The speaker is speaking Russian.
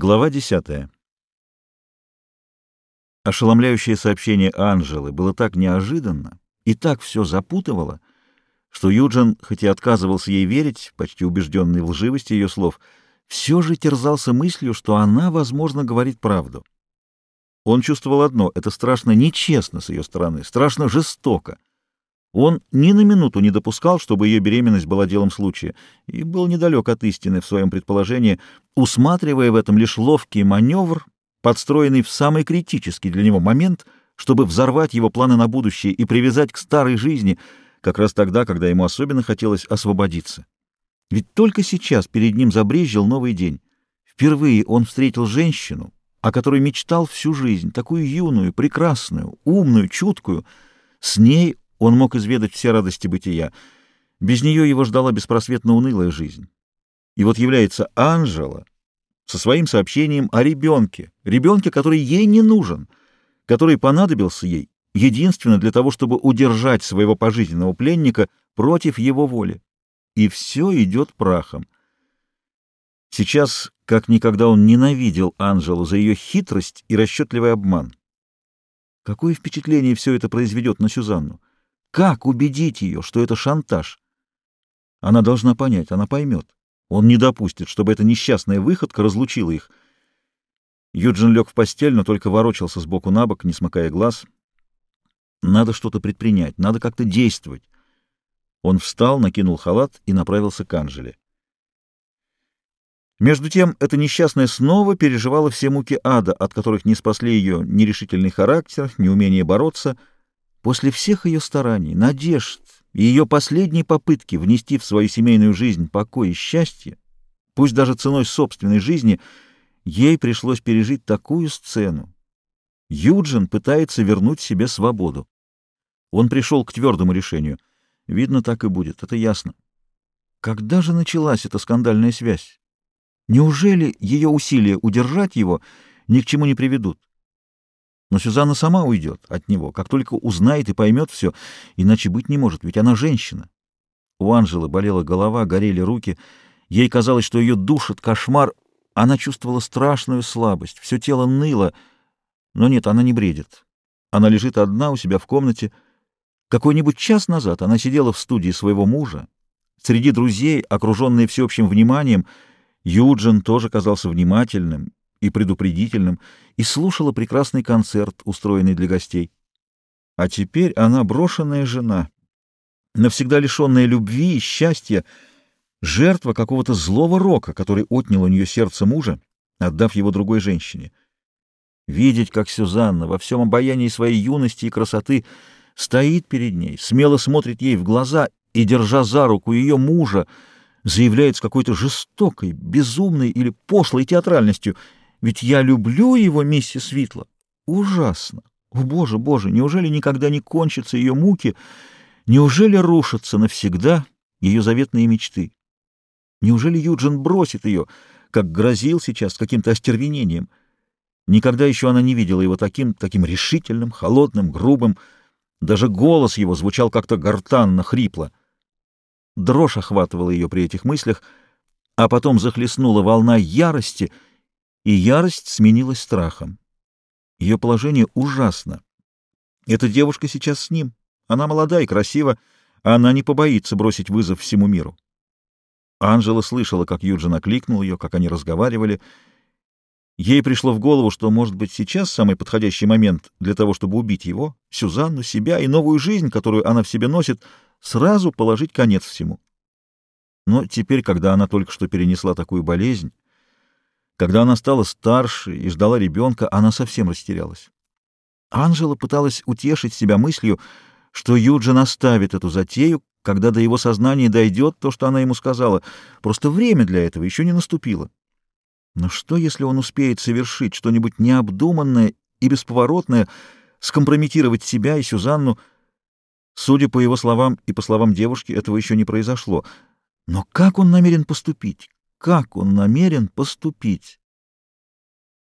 Глава 10. Ошеломляющее сообщение Анжелы было так неожиданно и так все запутывало, что Юджин, хоть и отказывался ей верить, почти убежденный в лживости ее слов, все же терзался мыслью, что она, возможно, говорит правду. Он чувствовал одно — это страшно нечестно с ее стороны, страшно жестоко. Он ни на минуту не допускал, чтобы ее беременность была делом случая, и был недалек от истины в своем предположении, усматривая в этом лишь ловкий маневр, подстроенный в самый критический для него момент, чтобы взорвать его планы на будущее и привязать к старой жизни, как раз тогда, когда ему особенно хотелось освободиться. Ведь только сейчас перед ним забрезжил новый день. Впервые он встретил женщину, о которой мечтал всю жизнь, такую юную, прекрасную, умную, чуткую. С ней он мог изведать все радости бытия. Без нее его ждала беспросветно унылая жизнь. И вот является Анжела со своим сообщением о ребенке, ребенке, который ей не нужен, который понадобился ей единственно для того, чтобы удержать своего пожизненного пленника против его воли. И все идет прахом. Сейчас, как никогда, он ненавидел Анжелу за ее хитрость и расчетливый обман. Какое впечатление все это произведет на Сюзанну? Как убедить ее, что это шантаж? Она должна понять, она поймет. Он не допустит, чтобы эта несчастная выходка разлучила их. Юджин лег в постель, но только ворочался сбоку на бок, не смыкая глаз. Надо что-то предпринять, надо как-то действовать. Он встал, накинул халат и направился к Анжеле. Между тем, эта несчастная снова переживала все муки ада, от которых не спасли ее нерешительный характер, неумение бороться — После всех ее стараний, надежд и ее последней попытки внести в свою семейную жизнь покой и счастье, пусть даже ценой собственной жизни, ей пришлось пережить такую сцену. Юджин пытается вернуть себе свободу. Он пришел к твердому решению. Видно, так и будет, это ясно. Когда же началась эта скандальная связь? Неужели ее усилия удержать его ни к чему не приведут? Но Сюзанна сама уйдет от него, как только узнает и поймет все, иначе быть не может, ведь она женщина. У Анжелы болела голова, горели руки. Ей казалось, что ее душит кошмар. Она чувствовала страшную слабость, все тело ныло. Но нет, она не бредит. Она лежит одна у себя в комнате. Какой-нибудь час назад она сидела в студии своего мужа. Среди друзей, окруженные всеобщим вниманием, Юджин тоже казался внимательным и предупредительным, и слушала прекрасный концерт, устроенный для гостей. А теперь она брошенная жена, навсегда лишенная любви и счастья, жертва какого-то злого рока, который отнял у нее сердце мужа, отдав его другой женщине. Видеть, как Сюзанна во всем обаянии своей юности и красоты стоит перед ней, смело смотрит ей в глаза и, держа за руку ее мужа, заявляет с какой-то жестокой, безумной или пошлой театральностью — ведь я люблю его, миссис Витла. Ужасно. О, Боже, Боже, неужели никогда не кончатся ее муки? Неужели рушатся навсегда ее заветные мечты? Неужели Юджин бросит ее, как грозил сейчас, каким-то остервенением? Никогда еще она не видела его таким, таким решительным, холодным, грубым. Даже голос его звучал как-то гортанно, хрипло. Дрожь охватывала ее при этих мыслях, а потом захлестнула волна ярости — и ярость сменилась страхом. Ее положение ужасно. Эта девушка сейчас с ним. Она молода и красива, а она не побоится бросить вызов всему миру. Анжела слышала, как Юджин окликнул ее, как они разговаривали. Ей пришло в голову, что, может быть, сейчас самый подходящий момент для того, чтобы убить его, Сюзанну, себя и новую жизнь, которую она в себе носит, сразу положить конец всему. Но теперь, когда она только что перенесла такую болезнь, когда она стала старше и ждала ребенка, она совсем растерялась. Анжела пыталась утешить себя мыслью, что Юджин оставит эту затею, когда до его сознания дойдет то, что она ему сказала. Просто время для этого еще не наступило. Но что, если он успеет совершить что-нибудь необдуманное и бесповоротное, скомпрометировать себя и Сюзанну? Судя по его словам и по словам девушки, этого еще не произошло. Но как он намерен поступить? Как он намерен поступить.